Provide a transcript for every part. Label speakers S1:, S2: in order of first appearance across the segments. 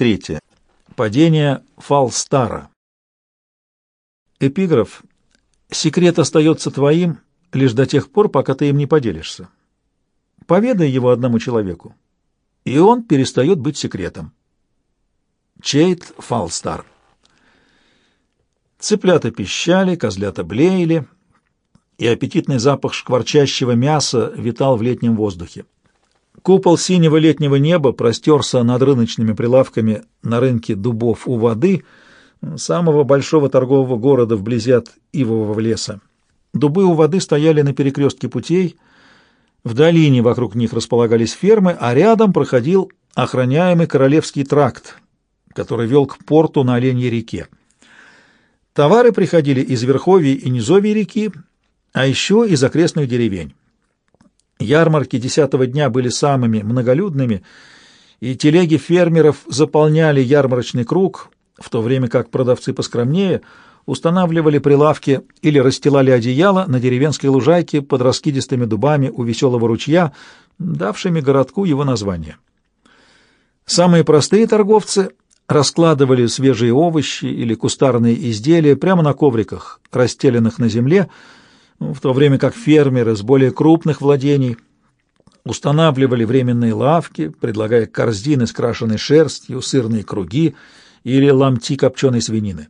S1: 23. Падение Фалстара. Эпиграф. Секрет остается твоим лишь до тех пор, пока ты им не поделишься. Поведай его одному человеку, и он перестает быть секретом. Чейт Фалстар. Цыплята пищали, козлята блеяли, и аппетитный запах шкварчащего мяса витал в летнем воздухе. Купол синего летнего неба простерся над рыночными прилавками на рынке дубов у воды, самого большого торгового города вблизи от Ивового леса. Дубы у воды стояли на перекрестке путей, в долине вокруг них располагались фермы, а рядом проходил охраняемый Королевский тракт, который вел к порту на Оленьей реке. Товары приходили из верховий и низовий реки, а еще из окрестных деревень. Ярмарки десятого дня были самыми многолюдными, и телеги фермеров заполняли ярмарочный круг, в то время как продавцы поскромнее устанавливали прилавки или расстилали одеяло на деревенской лужайке под раскидистыми дубами у веселого ручья, давшими городку его название. Самые простые торговцы раскладывали свежие овощи или кустарные изделия прямо на ковриках, расстеленных на земле, в то время как фермеры с более крупных владений устанавливали временные лавки, предлагая корзины с крашеной шерстью, сырные круги или ломти копченой свинины.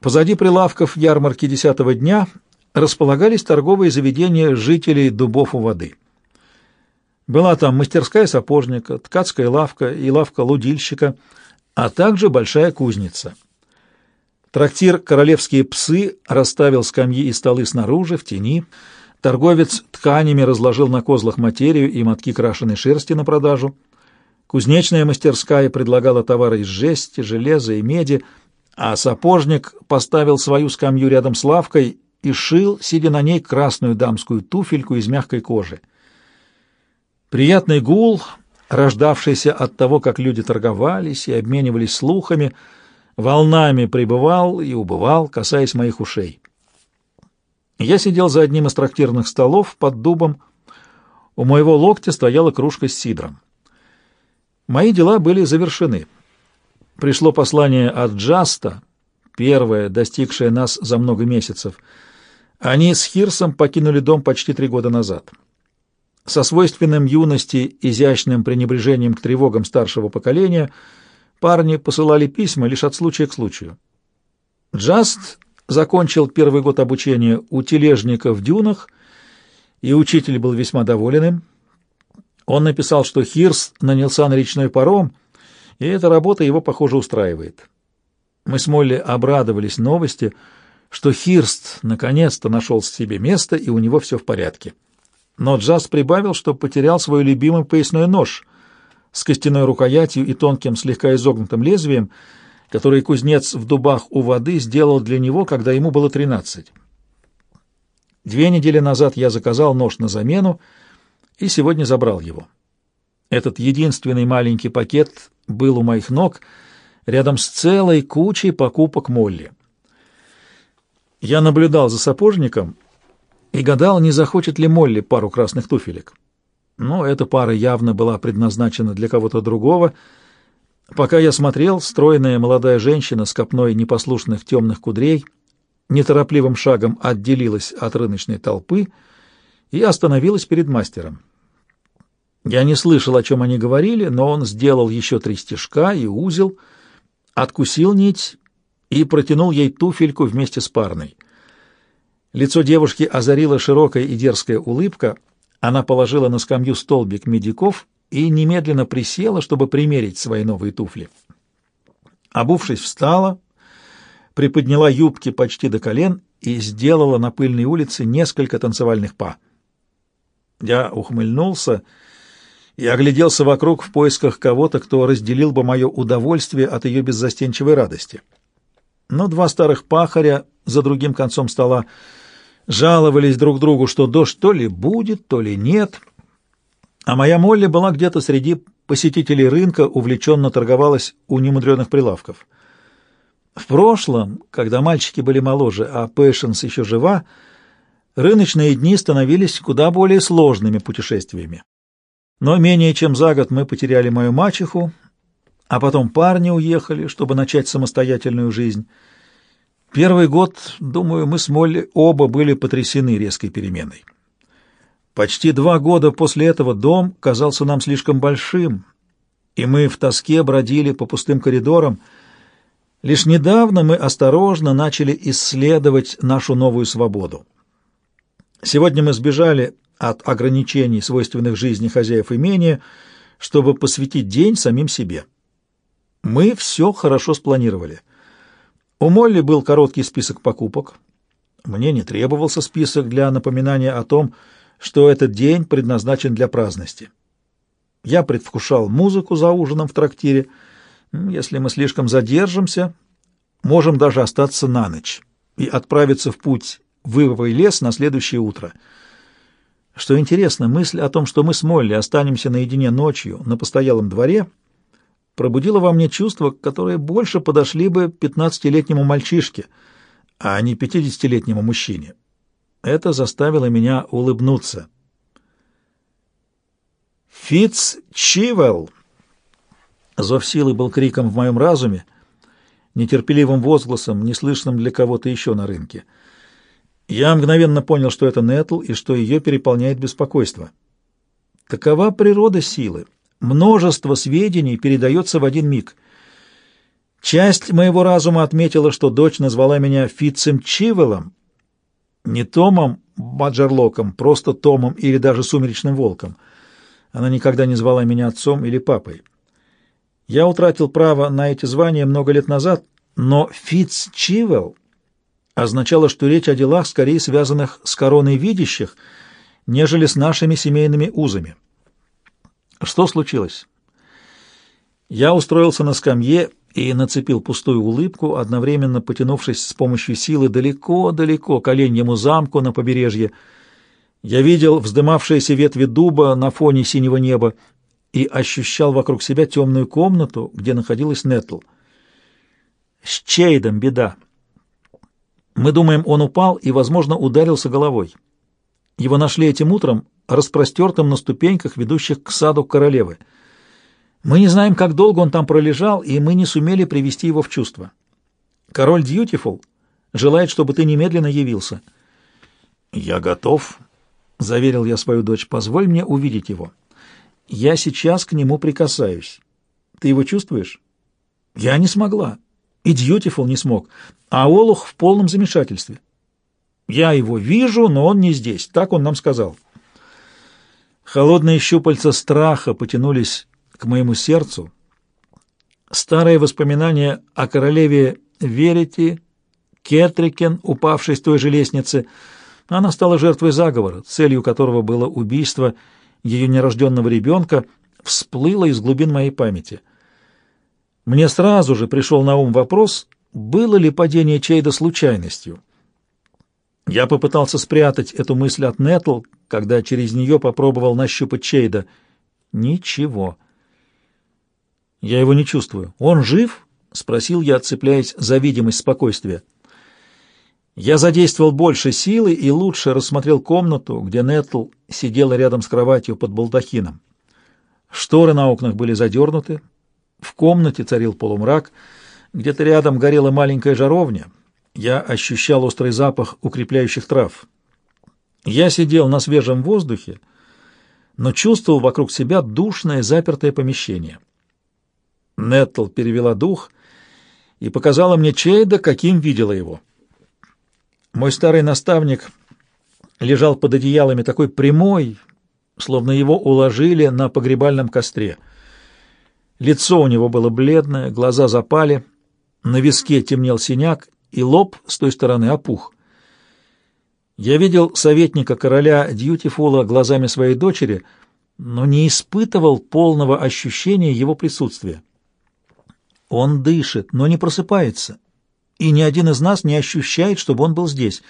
S1: Позади прилавков ярмарки десятого дня располагались торговые заведения жителей дубов у воды. Была там мастерская сапожника, ткацкая лавка и лавка лудильщика, а также большая кузница — Трактир «Королевские псы» расставил скамьи и столы снаружи, в тени. Торговец тканями разложил на козлах материю и мотки крашеной шерсти на продажу. Кузнечная мастерская предлагала товары из жести, железа и меди, а сапожник поставил свою скамью рядом с лавкой и шил, сидя на ней, красную дамскую туфельку из мягкой кожи. Приятный гул, рождавшийся от того, как люди торговались и обменивались слухами, — волнами прибывал и убывал, касаясь моих ушей. Я сидел за одним из трактирных столов под дубом. У моего локтя стояла кружка с сидром. Мои дела были завершены. Пришло послание от Джаста, первое, достигшее нас за много месяцев. Они с Хирсом покинули дом почти три года назад. Со свойственным юности изящным пренебрежением к тревогам старшего поколения — Парни посылали письма лишь от случая к случаю. Джаст закончил первый год обучения у тележника в дюнах, и учитель был весьма доволен им. Он написал, что Хирс нанялся на речной паром, и эта работа его, похоже, устраивает. Мы с Молли обрадовались новости, что Хирст наконец-то нашел себе место, и у него все в порядке. Но Джаст прибавил, что потерял свой любимый поясной нож — с костяной рукоятью и тонким, слегка изогнутым лезвием, который кузнец в дубах у воды сделал для него, когда ему было тринадцать. Две недели назад я заказал нож на замену и сегодня забрал его. Этот единственный маленький пакет был у моих ног рядом с целой кучей покупок Молли. Я наблюдал за сапожником и гадал, не захочет ли Молли пару красных туфелек но эта пара явно была предназначена для кого-то другого. Пока я смотрел, стройная молодая женщина с копной непослушных темных кудрей неторопливым шагом отделилась от рыночной толпы и остановилась перед мастером. Я не слышал, о чем они говорили, но он сделал еще три стежка и узел, откусил нить и протянул ей туфельку вместе с парной. Лицо девушки озарила широкая и дерзкая улыбка — она положила на скамью столбик медиков и немедленно присела, чтобы примерить свои новые туфли. Обувшись, встала, приподняла юбки почти до колен и сделала на пыльной улице несколько танцевальных па. Я ухмыльнулся и огляделся вокруг в поисках кого-то, кто разделил бы мое удовольствие от ее беззастенчивой радости. Но два старых пахаря за другим концом стола жаловались друг другу, что дождь то ли будет, то ли нет. А моя Молли была где-то среди посетителей рынка, увлеченно торговалась у немудреных прилавков. В прошлом, когда мальчики были моложе, а Пэшенс еще жива, рыночные дни становились куда более сложными путешествиями. Но менее чем за год мы потеряли мою мачеху, а потом парни уехали, чтобы начать самостоятельную жизнь. Первый год, думаю, мы с Молли оба были потрясены резкой переменой. Почти два года после этого дом казался нам слишком большим, и мы в тоске бродили по пустым коридорам. Лишь недавно мы осторожно начали исследовать нашу новую свободу. Сегодня мы сбежали от ограничений, свойственных жизни хозяев имения, чтобы посвятить день самим себе. Мы все хорошо спланировали. У Молли был короткий список покупок. Мне не требовался список для напоминания о том, что этот день предназначен для праздности. Я предвкушал музыку за ужином в трактире. Если мы слишком задержимся, можем даже остаться на ночь и отправиться в путь в Ивовый лес на следующее утро. Что интересно, мысль о том, что мы с Молли останемся наедине ночью на постоялом дворе, пробудила во мне чувства, которые больше подошли бы пятнадцатилетнему мальчишке, а не пятидесятилетнему мужчине. Это заставило меня улыбнуться. «Фитц Чивелл!» Зов силы был криком в моем разуме, нетерпеливым возгласом, неслышным для кого-то еще на рынке. Я мгновенно понял, что это Нетл и что ее переполняет беспокойство. Какова природа силы? Множество сведений передается в один миг. Часть моего разума отметила, что дочь назвала меня Фитцем Чивеллом, не Томом Баджерлоком, просто Томом или даже Сумеречным Волком. Она никогда не звала меня отцом или папой. Я утратил право на эти звания много лет назад, но Фитц Чивел означало, что речь о делах, скорее связанных с короной видящих, нежели с нашими семейными узами. Что случилось? Я устроился на скамье и нацепил пустую улыбку, одновременно потянувшись с помощью силы далеко-далеко к оленьему замку на побережье. Я видел вздымавшиеся ветви дуба на фоне синего неба и ощущал вокруг себя темную комнату, где находилась Нетл. С Чейдом беда. Мы думаем, он упал и, возможно, ударился головой. Его нашли этим утром, распростертым на ступеньках, ведущих к саду королевы. Мы не знаем, как долго он там пролежал, и мы не сумели привести его в чувство. Король Дьютифул желает, чтобы ты немедленно явился. Я готов, заверил я свою дочь. Позволь мне увидеть его. Я сейчас к нему прикасаюсь. Ты его чувствуешь? Я не смогла. И Дьютифул не смог. А Олух в полном замешательстве. Я его вижу, но он не здесь. Так он нам сказал. Холодные щупальца страха потянулись к моему сердцу. Старые воспоминания о королеве Верите, Кетрикен, упавшей с той же лестницы, она стала жертвой заговора, целью которого было убийство ее нерожденного ребенка, всплыло из глубин моей памяти. Мне сразу же пришел на ум вопрос, было ли падение Чейда случайностью. Я попытался спрятать эту мысль от Нетл, когда через нее попробовал нащупать Чейда. Ничего. «Я его не чувствую. Он жив?» — спросил я, цепляясь за видимость спокойствия. Я задействовал больше силы и лучше рассмотрел комнату, где Нетл сидела рядом с кроватью под балдахином. Шторы на окнах были задернуты, в комнате царил полумрак, где-то рядом горела маленькая жаровня. Я ощущал острый запах укрепляющих трав. Я сидел на свежем воздухе, но чувствовал вокруг себя душное запертое помещение — Неттл перевела дух и показала мне Чейда, каким видела его. Мой старый наставник лежал под одеялами такой прямой, словно его уложили на погребальном костре. Лицо у него было бледное, глаза запали, на виске темнел синяк, и лоб с той стороны опух. Я видел советника короля Дьютифула глазами своей дочери, но не испытывал полного ощущения его присутствия. Он дышит, но не просыпается, и ни один из нас не ощущает, чтобы он был здесь.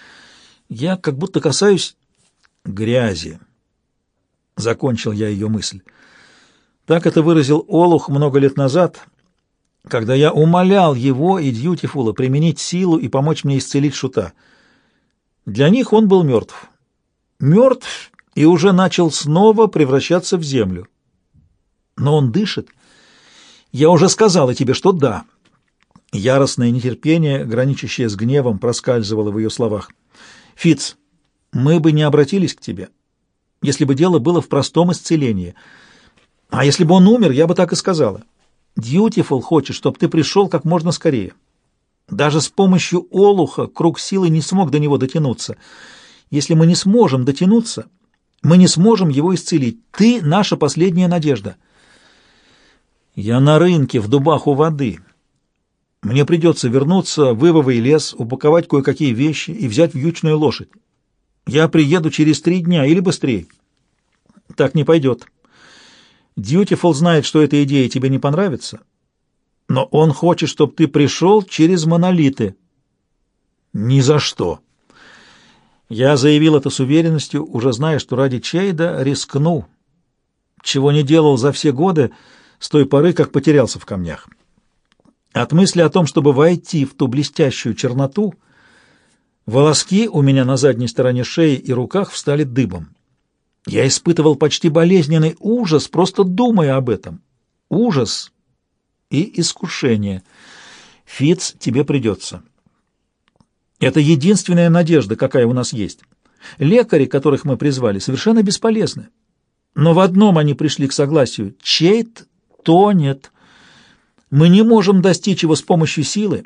S1: Я как будто касаюсь грязи. Закончил я ее мысль. Так это выразил Олух много лет назад, когда я умолял его и Дьютифула применить силу и помочь мне исцелить шута. Для них он был мертв. Мертв и уже начал снова превращаться в землю. Но он дышит, Я уже сказала тебе, что да. Яростное нетерпение, граничащее с гневом, проскальзывало в ее словах. Фиц, мы бы не обратились к тебе, если бы дело было в простом исцелении. А если бы он умер, я бы так и сказала. Дьютифул хочет, чтобы ты пришел как можно скорее. Даже с помощью олуха круг силы не смог до него дотянуться. Если мы не сможем дотянуться, мы не сможем его исцелить. Ты — наша последняя надежда. Я на рынке в дубах у воды. Мне придется вернуться в Ивовый лес, упаковать кое-какие вещи и взять вьючную лошадь. Я приеду через три дня или быстрее. Так не пойдет. Дьютифул знает, что эта идея тебе не понравится, но он хочет, чтобы ты пришел через монолиты. Ни за что. Я заявил это с уверенностью, уже зная, что ради Чейда рискну, чего не делал за все годы с той поры, как потерялся в камнях. От мысли о том, чтобы войти в ту блестящую черноту, волоски у меня на задней стороне шеи и руках встали дыбом. Я испытывал почти болезненный ужас, просто думая об этом. Ужас и искушение. Фиц, тебе придется. Это единственная надежда, какая у нас есть. Лекари, которых мы призвали, совершенно бесполезны. Но в одном они пришли к согласию. Чейт тонет. Мы не можем достичь его с помощью силы,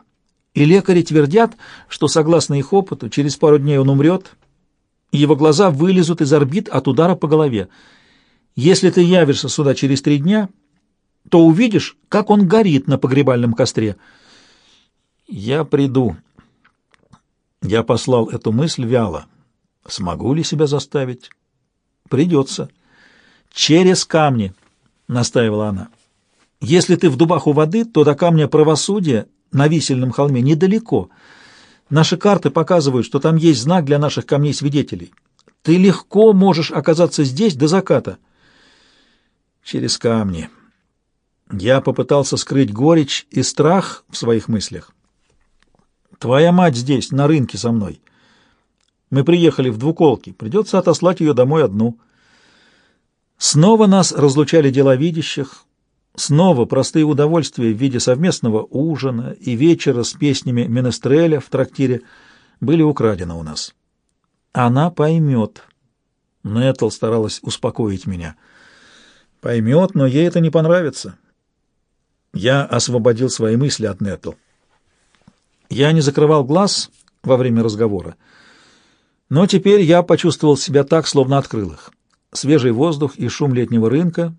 S1: и лекари твердят, что, согласно их опыту, через пару дней он умрет, его глаза вылезут из орбит от удара по голове. Если ты явишься сюда через три дня, то увидишь, как он горит на погребальном костре. Я приду, я послал эту мысль вяло. Смогу ли себя заставить? Придется. Через камни, настаивала она. Если ты в дубах у воды, то до камня правосудия на висельном холме недалеко. Наши карты показывают, что там есть знак для наших камней-свидетелей. Ты легко можешь оказаться здесь до заката. Через камни. Я попытался скрыть горечь и страх в своих мыслях. Твоя мать здесь, на рынке со мной. Мы приехали в двуколки. Придется отослать ее домой одну. Снова нас разлучали дела видящих. Снова простые удовольствия в виде совместного ужина и вечера с песнями Менестреля в трактире были украдены у нас. Она поймет. Нетл старалась успокоить меня. Поймет, но ей это не понравится. Я освободил свои мысли от Нетл. Я не закрывал глаз во время разговора, но теперь я почувствовал себя так, словно открыл их. Свежий воздух и шум летнего рынка,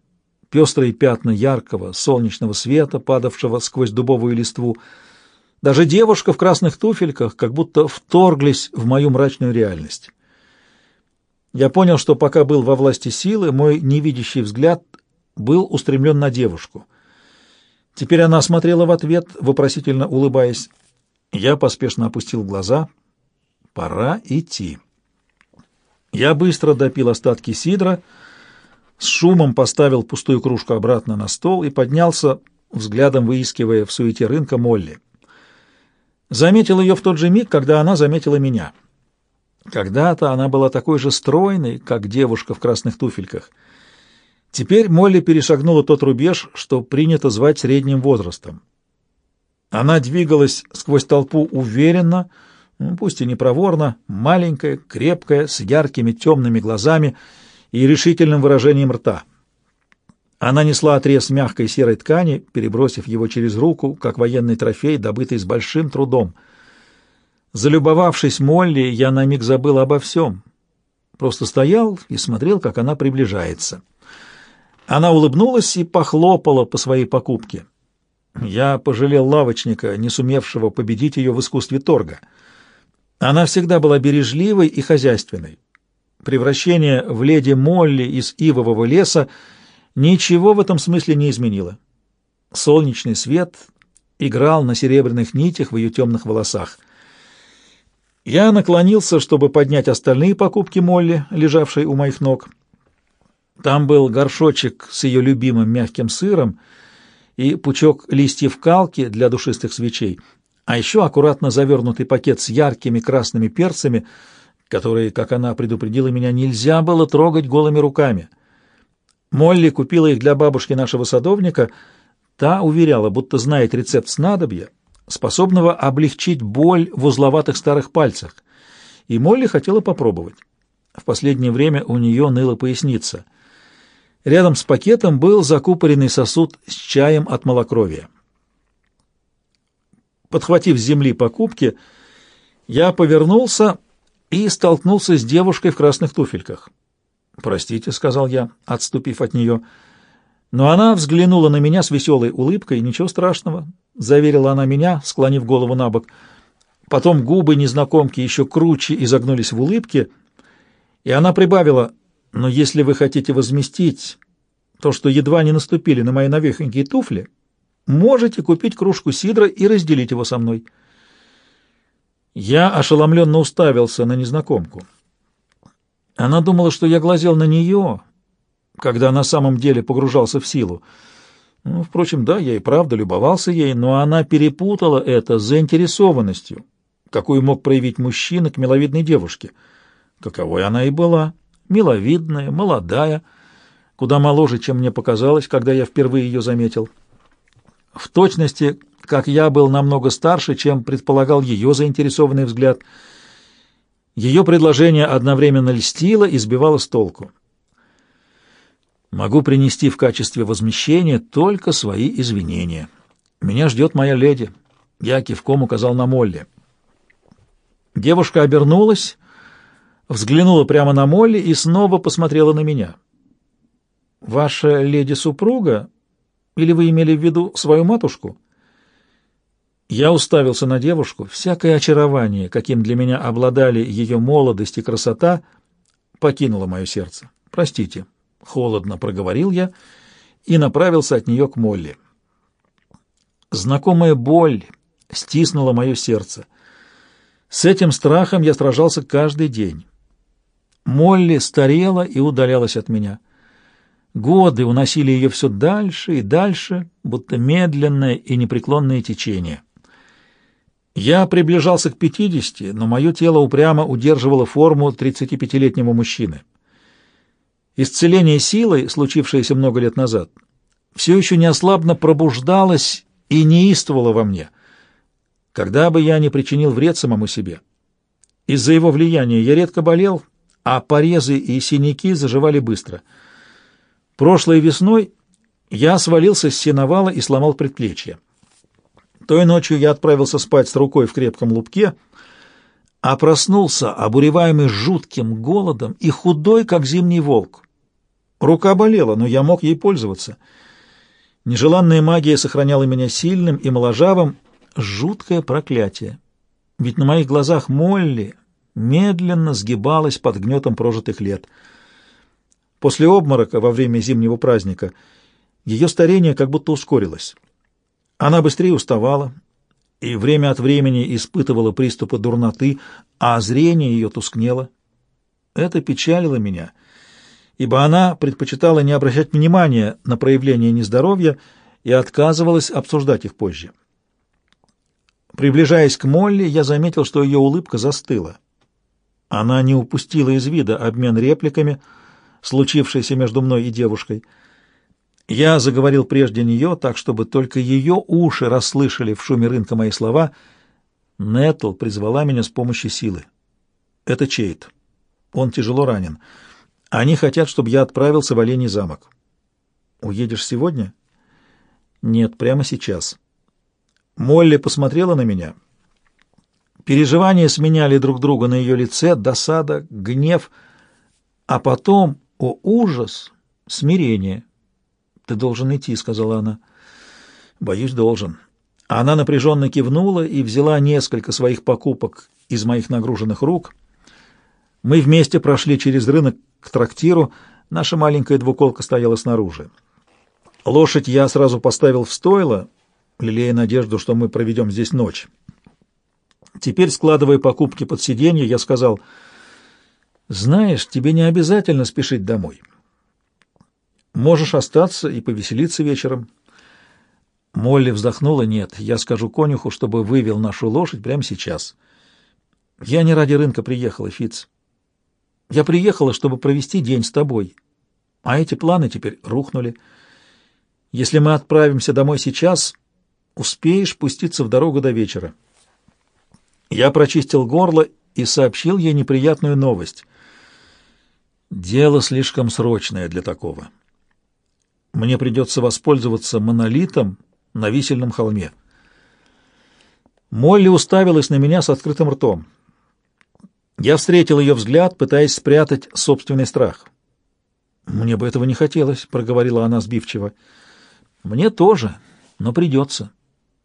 S1: пестрые пятна яркого солнечного света, падавшего сквозь дубовую листву, даже девушка в красных туфельках как будто вторглись в мою мрачную реальность. Я понял, что пока был во власти силы, мой невидящий взгляд был устремлен на девушку. Теперь она смотрела в ответ, вопросительно улыбаясь. Я поспешно опустил глаза. Пора идти. Я быстро допил остатки сидра, с шумом поставил пустую кружку обратно на стол и поднялся, взглядом выискивая в суете рынка Молли. Заметил ее в тот же миг, когда она заметила меня. Когда-то она была такой же стройной, как девушка в красных туфельках. Теперь Молли перешагнула тот рубеж, что принято звать средним возрастом. Она двигалась сквозь толпу уверенно, ну, пусть и не проворно, маленькая, крепкая, с яркими темными глазами и решительным выражением рта. Она несла отрез мягкой серой ткани, перебросив его через руку, как военный трофей, добытый с большим трудом. Залюбовавшись Молли, я на миг забыл обо всем. Просто стоял и смотрел, как она приближается. Она улыбнулась и похлопала по своей покупке. Я пожалел лавочника, не сумевшего победить ее в искусстве торга. Она всегда была бережливой и хозяйственной. Превращение в леди Молли из ивового леса ничего в этом смысле не изменило. Солнечный свет играл на серебряных нитях в ее темных волосах. Я наклонился, чтобы поднять остальные покупки Молли, лежавшие у моих ног. Там был горшочек с ее любимым мягким сыром — и пучок листьев калки для душистых свечей, а еще аккуратно завернутый пакет с яркими красными перцами, которые, как она предупредила меня, нельзя было трогать голыми руками. Молли купила их для бабушки нашего садовника, Та уверяла, будто знает рецепт снадобья, способного облегчить боль в узловатых старых пальцах, и Молли хотела попробовать. В последнее время у нее ныла поясница. Рядом с пакетом был закупоренный сосуд с чаем от малокровия. Подхватив с земли покупки, я повернулся и столкнулся с девушкой в красных туфельках. «Простите», — сказал я, отступив от нее, — но она взглянула на меня с веселой улыбкой. «Ничего страшного», — заверила она меня, склонив голову на бок. Потом губы незнакомки еще круче изогнулись в улыбке, и она прибавила, «Но если вы хотите возместить то, что едва не наступили на мои новехонькие туфли, можете купить кружку сидра и разделить его со мной». Я ошеломленно уставился на незнакомку. Она думала, что я глазел на нее, когда на самом деле погружался в силу. Ну, впрочем, да, я и правда любовался ей, но она перепутала это с заинтересованностью, какую мог проявить мужчина к миловидной девушке. Каковой она и была, миловидная, молодая, куда моложе, чем мне показалось, когда я впервые ее заметил. В точности, как я был намного старше, чем предполагал ее заинтересованный взгляд, ее предложение одновременно льстило и сбивало с толку. Могу принести в качестве возмещения только свои извинения. Меня ждет моя леди. Я кивком указал на Молли. Девушка обернулась, взглянула прямо на Молли и снова посмотрела на меня. «Ваша леди-супруга? Или вы имели в виду свою матушку?» Я уставился на девушку. Всякое очарование, каким для меня обладали ее молодость и красота, покинуло мое сердце. «Простите», Холодно проговорил я и направился от нее к Молли. Знакомая боль стиснула мое сердце. С этим страхом я сражался каждый день. Молли старела и удалялась от меня. Годы уносили ее все дальше и дальше, будто медленное и непреклонное течение. Я приближался к пятидесяти, но мое тело упрямо удерживало форму тридцатипятилетнего мужчины. Исцеление силой, случившееся много лет назад, все еще неослабно пробуждалось и неистовало во мне, когда бы я не причинил вред самому себе. Из-за его влияния я редко болел, а порезы и синяки заживали быстро. Прошлой весной я свалился с сеновала и сломал предплечье. Той ночью я отправился спать с рукой в крепком лупке, а проснулся, обуреваемый жутким голодом и худой, как зимний волк. Рука болела, но я мог ей пользоваться. Нежеланная магия сохраняла меня сильным и моложавым. Жуткое проклятие. Ведь на моих глазах Молли медленно сгибалась под гнетом прожитых лет. После обморока во время зимнего праздника ее старение как будто ускорилось. Она быстрее уставала и время от времени испытывала приступы дурноты, а зрение ее тускнело. Это печалило меня — ибо она предпочитала не обращать внимания на проявления нездоровья и отказывалась обсуждать их позже. Приближаясь к Молли, я заметил, что ее улыбка застыла. Она не упустила из вида обмен репликами, случившийся между мной и девушкой. Я заговорил прежде нее, так, чтобы только ее уши расслышали в шуме рынка мои слова. Нетл призвала меня с помощью силы. Это Чейт. Он тяжело ранен. Они хотят, чтобы я отправился в Оленей замок. Уедешь сегодня? Нет, прямо сейчас. Молли посмотрела на меня. Переживания сменяли друг друга на ее лице, досада, гнев, а потом, о ужас, смирение. «Ты должен идти», — сказала она. «Боюсь, должен». Она напряженно кивнула и взяла несколько своих покупок из моих нагруженных рук. Мы вместе прошли через рынок к трактиру, наша маленькая двуколка стояла снаружи. Лошадь я сразу поставил в стойло, лелея надежду, что мы проведем здесь ночь. Теперь, складывая покупки под сиденье, я сказал, «Знаешь, тебе не обязательно спешить домой. Можешь остаться и повеселиться вечером». Молли вздохнула, «Нет, я скажу конюху, чтобы вывел нашу лошадь прямо сейчас». «Я не ради рынка приехала, Фиц. Я приехала, чтобы провести день с тобой, а эти планы теперь рухнули. Если мы отправимся домой сейчас, успеешь пуститься в дорогу до вечера. Я прочистил горло и сообщил ей неприятную новость. Дело слишком срочное для такого. Мне придется воспользоваться монолитом на висельном холме. Молли уставилась на меня с открытым ртом. Я встретил ее взгляд, пытаясь спрятать собственный страх. «Мне бы этого не хотелось», — проговорила она сбивчиво. «Мне тоже, но придется».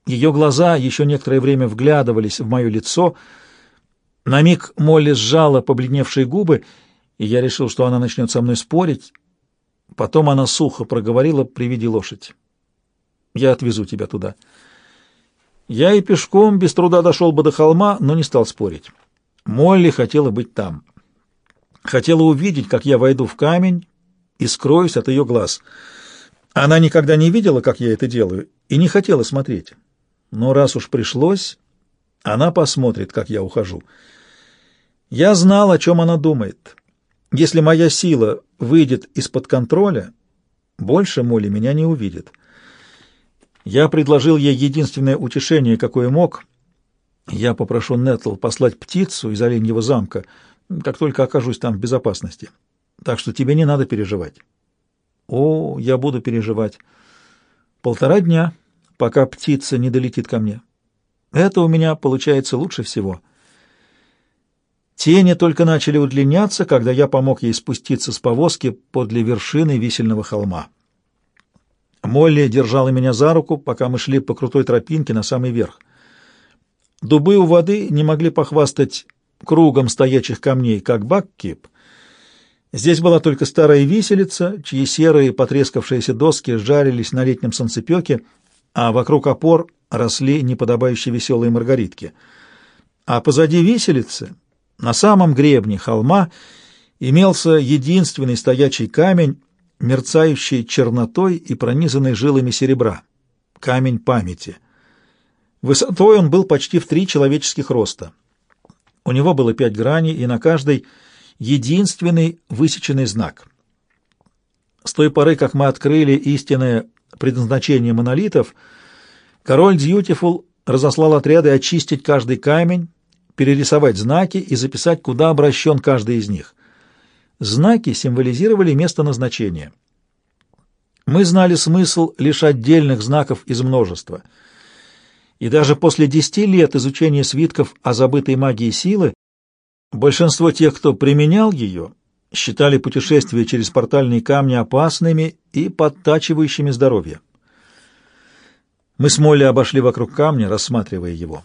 S1: Ее глаза еще некоторое время вглядывались в мое лицо. На миг Молли сжала побледневшие губы, и я решил, что она начнет со мной спорить. Потом она сухо проговорила при виде лошадь. «Я отвезу тебя туда». Я и пешком без труда дошел бы до холма, но не стал спорить. Молли хотела быть там. Хотела увидеть, как я войду в камень и скроюсь от ее глаз. Она никогда не видела, как я это делаю, и не хотела смотреть. Но раз уж пришлось, она посмотрит, как я ухожу. Я знал, о чем она думает. Если моя сила выйдет из-под контроля, больше Молли меня не увидит. Я предложил ей единственное утешение, какое мог. Я попрошу Нетл послать птицу из Оленьего замка, как только окажусь там в безопасности. Так что тебе не надо переживать. О, я буду переживать. Полтора дня, пока птица не долетит ко мне. Это у меня получается лучше всего. Тени только начали удлиняться, когда я помог ей спуститься с повозки подле вершины висельного холма. Молли держала меня за руку, пока мы шли по крутой тропинке на самый верх. Дубы у воды не могли похвастать кругом стоячих камней, как Баккип. Здесь была только старая виселица, чьи серые потрескавшиеся доски жарились на летнем солнцепеке, а вокруг опор росли неподобающие веселые маргаритки. А позади виселицы, на самом гребне холма, имелся единственный стоячий камень, мерцающий чернотой и пронизанный жилами серебра. Камень памяти. Высотой он был почти в три человеческих роста. У него было пять граней, и на каждой единственный высеченный знак. С той поры, как мы открыли истинное предназначение монолитов, король Дьютифул разослал отряды очистить каждый камень, перерисовать знаки и записать, куда обращен каждый из них. Знаки символизировали место назначения. Мы знали смысл лишь отдельных знаков из множества. И даже после десяти лет изучения свитков о забытой магии силы, большинство тех, кто применял ее, считали путешествия через портальные камни опасными и подтачивающими здоровье. Мы с Молли обошли вокруг камня, рассматривая его.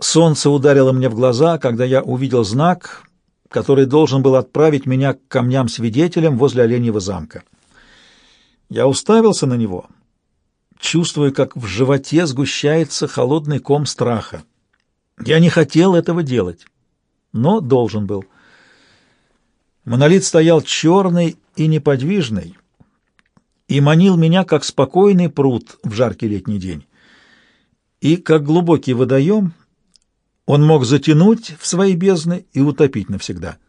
S1: Солнце ударило мне в глаза, когда я увидел знак, который должен был отправить меня к камням-свидетелям возле Оленьего замка. Я уставился на него, чувствуя, как в животе сгущается холодный ком страха. Я не хотел этого делать, но должен был. Монолит стоял черный и неподвижный и манил меня, как спокойный пруд в жаркий летний день. И, как глубокий водоем, он мог затянуть в свои бездны и утопить навсегда.